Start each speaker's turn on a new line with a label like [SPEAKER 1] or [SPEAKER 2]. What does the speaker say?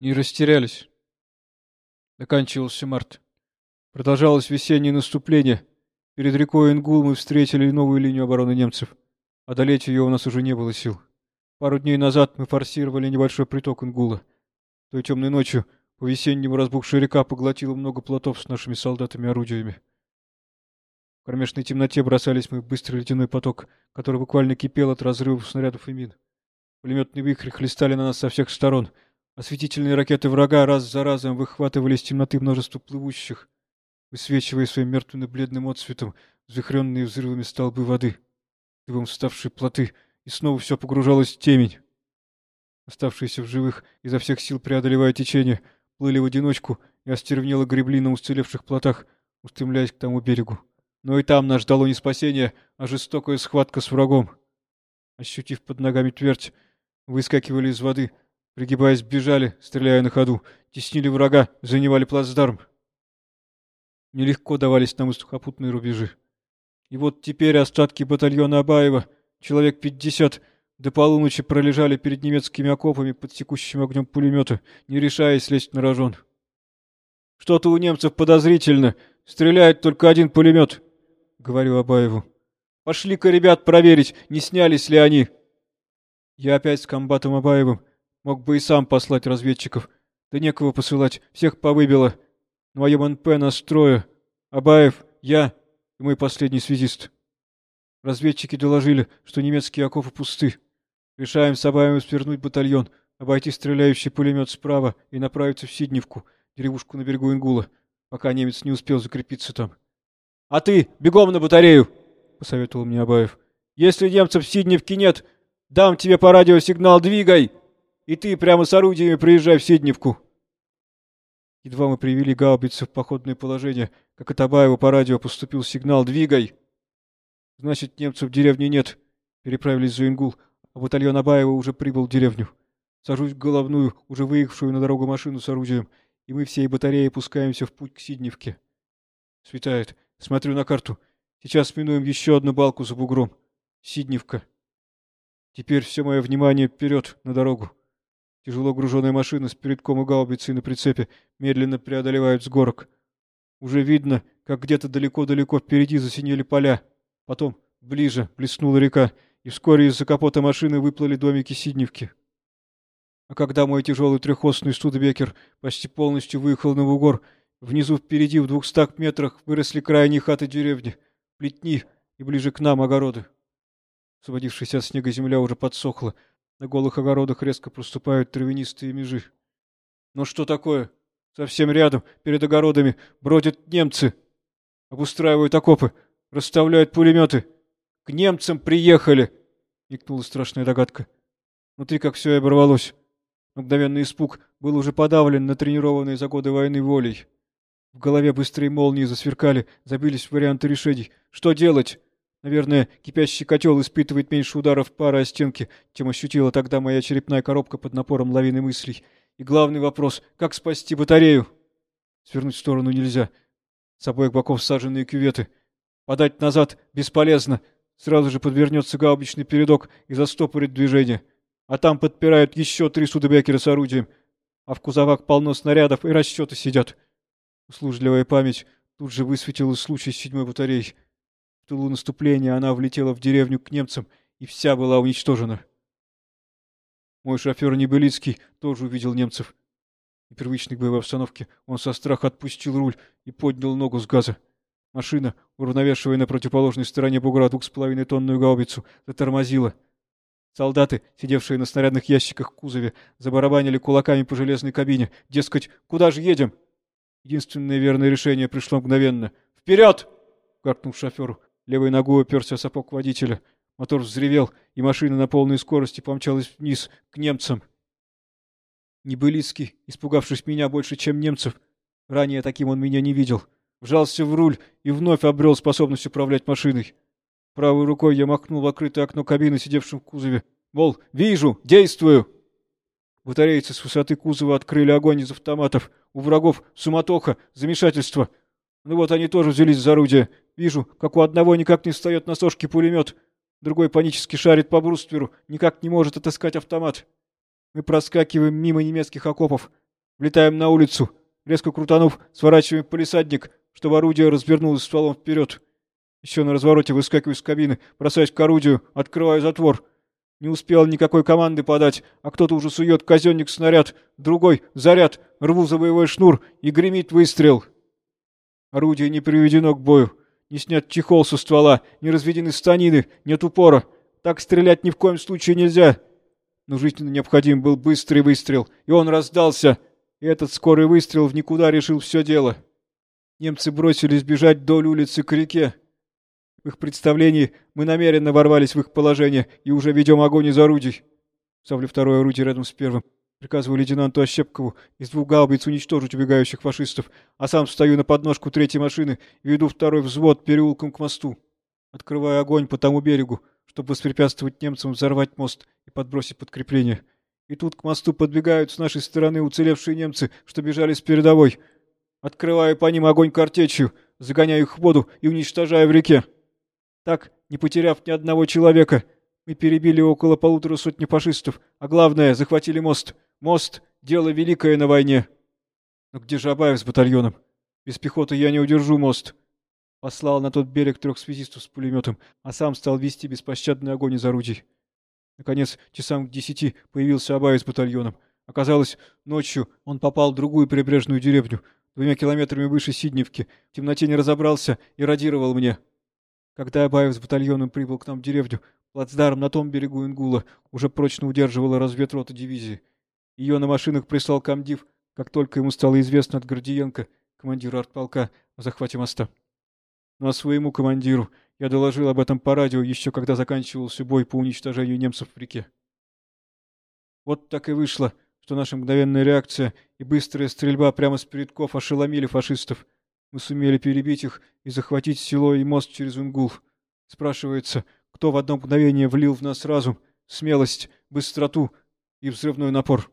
[SPEAKER 1] Не растерялись. Заканчивался март. Продолжалось весеннее наступление. Перед рекой Ингул мы встретили новую линию обороны немцев. Одолеть ее у нас уже не было сил. Пару дней назад мы форсировали небольшой приток Ингула. Той темной ночью по весеннему разбухшая река поглотила много плотов с нашими солдатами-орудиями. В кромешной темноте бросались мы в быстрый ледяной поток, который буквально кипел от разрывов снарядов и мин. Пулеметные вихри хлестали на нас со всех сторон. Осветительные ракеты врага раз за разом выхватывали из темноты множество плывущих, высвечивая своим мертвенно-бледным отцветом взвихренные взрывами столбы воды, дыбом вставшие плоты, и снова все погружалось в темень. Оставшиеся в живых, изо всех сил преодолевая течение, плыли в одиночку и остервнело гребли на уцелевших плотах, устремляясь к тому берегу. Но и там нас ждало не спасение, а жестокая схватка с врагом. Ощутив под ногами твердь, выскакивали из воды, пригибаясь, бежали, стреляя на ходу, теснили врага, занимали плацдарм. Нелегко давались нам сухопутные рубежи. И вот теперь остатки батальона Абаева, человек пятьдесят, до полуночи пролежали перед немецкими окопами под текущим огнем пулемета, не решаясь лезть на рожон. — Что-то у немцев подозрительно. Стреляет только один пулемет, — говорю Абаеву. — Пошли-ка, ребят, проверить, не снялись ли они. Я опять с комбатом Абаевым. Мог бы и сам послать разведчиков. Да некого посылать, всех повыбило. На моем НП нас трое. Абаев, я и мой последний связист. Разведчики доложили, что немецкие окопы пусты. Решаем с Абаевым свернуть батальон, обойти стреляющий пулемет справа и направиться в Сидневку, деревушку на берегу Ингула, пока немец не успел закрепиться там. — А ты бегом на батарею! — посоветовал мне Абаев. — Если немцев в Сидневке нет, дам тебе по радио сигнал «Двигай!» И ты прямо с орудиями приезжай в Сидневку. Едва мы привели гаубицу в походное положение, как от Абаева по радио поступил сигнал «Двигай!» Значит, немцев в деревне нет. Переправились за Ингул, а батальон Абаева уже прибыл в деревню. Сажусь в головную, уже выехавшую на дорогу машину с орудием, и мы всей батареей пускаемся в путь к Сидневке. Светает. Смотрю на карту. Сейчас минуем еще одну балку за бугром. Сидневка. Теперь все мое внимание вперед, на дорогу. Тяжело груженная машина с передком и гаубицей на прицепе медленно преодолевают с горок. Уже видно, как где-то далеко-далеко впереди засинели поля. Потом ближе блеснула река, и вскоре из-за капота машины выплыли домики Сидневки. А когда мой тяжелый трехосный Студебекер почти полностью выехал на бугор, внизу впереди в двухстах метрах выросли крайние хаты деревни, плетни и ближе к нам огороды. Освободившаяся от снега земля уже подсохла, на голых огородах резко проступают травянистые межи. Но что такое? Совсем рядом, перед огородами, бродят немцы. Обустраивают окопы, расставляют пулеметы. К немцам приехали! Микнула страшная догадка. Внутри как все и оборвалось. Мгновенный испуг был уже подавлен натренированной за годы войны волей. В голове быстрые молнии засверкали, забились варианты решений. Что делать? Наверное, кипящий котел испытывает меньше ударов пара о стенки, чем ощутила тогда моя черепная коробка под напором лавины мыслей. И главный вопрос — как спасти батарею? Свернуть в сторону нельзя. С обоих боков саженные кюветы. Подать назад бесполезно. Сразу же подвернется гаубичный передок и застопорит движение. А там подпирают еще три судебекера с орудием. А в кузовах полно снарядов и расчеты сидят. Услужливая память тут же высветила случай с седьмой батареей. В тылу наступления она влетела в деревню к немцам и вся была уничтожена. Мой шофер Небылицкий тоже увидел немцев. В непривычной боевой обстановке он со страха отпустил руль и поднял ногу с газа. Машина, уравновешивая на противоположной стороне бугра двух с половиной тонную гаубицу, затормозила. Солдаты, сидевшие на снарядных ящиках в кузове, забарабанили кулаками по железной кабине. Дескать, куда же едем? Единственное верное решение пришло мгновенно. «Вперед!» — гаркнул шоферу. Левой ногой уперся сапог водителя. Мотор взревел, и машина на полной скорости помчалась вниз, к немцам. Небылицкий, испугавшись меня больше, чем немцев, ранее таким он меня не видел, вжался в руль и вновь обрел способность управлять машиной. Правой рукой я махнул в открытое окно кабины, сидевшим в кузове. Мол, вижу, действую! Батарейцы с высоты кузова открыли огонь из автоматов. У врагов суматоха, замешательство. Ну вот они тоже взялись за орудие. Вижу, как у одного никак не встает на сошке пулемет, другой панически шарит по брустверу, никак не может отыскать автомат. Мы проскакиваем мимо немецких окопов, Влетаем на улицу. Резко крутанув, сворачиваем полисадник, чтобы орудие развернулось стволом вперед. Еще на развороте выскакиваю из кабины, бросаюсь к орудию, открываю затвор. Не успел никакой команды подать, а кто-то уже сует казенник снаряд, другой — заряд, рву за боевой шнур и гремит выстрел. Орудие не приведено к бою. Не снят чехол со ствола, не разведены станины, нет упора. Так стрелять ни в коем случае нельзя. Но жизненно необходим был быстрый выстрел, и он раздался. И этот скорый выстрел в никуда решил все дело. Немцы бросились бежать вдоль улицы к реке. В их представлении мы намеренно ворвались в их положение и уже ведем огонь из орудий. Ставлю второе орудие рядом с первым. Приказываю лейтенанту Ощепкову из двух гаубиц уничтожить убегающих фашистов, а сам встаю на подножку третьей машины и веду второй взвод переулком к мосту. Открываю огонь по тому берегу, чтобы воспрепятствовать немцам взорвать мост и подбросить подкрепление. И тут к мосту подбегают с нашей стороны уцелевшие немцы, что бежали с передовой. Открываю по ним огонь картечью, загоняю их в воду и уничтожаю в реке. Так, не потеряв ни одного человека, мы перебили около полутора сотни фашистов, а главное, захватили мост. Мост — дело великое на войне. Но где же Абаев с батальоном? Без пехоты я не удержу мост. Послал на тот берег трех связистов с пулеметом, а сам стал вести беспощадный огонь из орудий. Наконец, часам к десяти появился Абаев с батальоном. Оказалось, ночью он попал в другую прибрежную деревню, двумя километрами выше Сидневки, в темноте не разобрался и радировал мне. Когда Абаев с батальоном прибыл к нам в деревню, плацдарм на том берегу Ингула уже прочно удерживала разведрота дивизии. Ее на машинах прислал комдив, как только ему стало известно от Гордиенко, командира артполка, о захвате моста. Ну а своему командиру я доложил об этом по радио еще когда заканчивался бой по уничтожению немцев в реке. Вот так и вышло, что наша мгновенная реакция и быстрая стрельба прямо с передков ошеломили фашистов — мы сумели перебить их и захватить село и мост через Унгул. Спрашивается, кто в одно мгновение влил в нас разум, смелость, быстроту и взрывной напор.